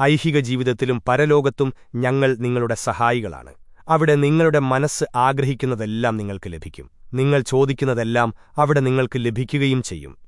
ഐഹിക ജീവിതത്തിലും പരലോകത്തും ഞങ്ങൾ നിങ്ങളുടെ സഹായികളാണ്. അവിടെ നിങ്ങളുടെ മനസ്സ് ആഗ്രഹിക്കുന്നതെല്ലാം നിങ്ങൾക്ക് ലഭിക്കും. നിങ്ങൾ ചോദിക്കുന്നതെല്ലാം അവിടെ നിങ്ങൾക്ക് ലഭിക്കുകയും ചെയ്യും.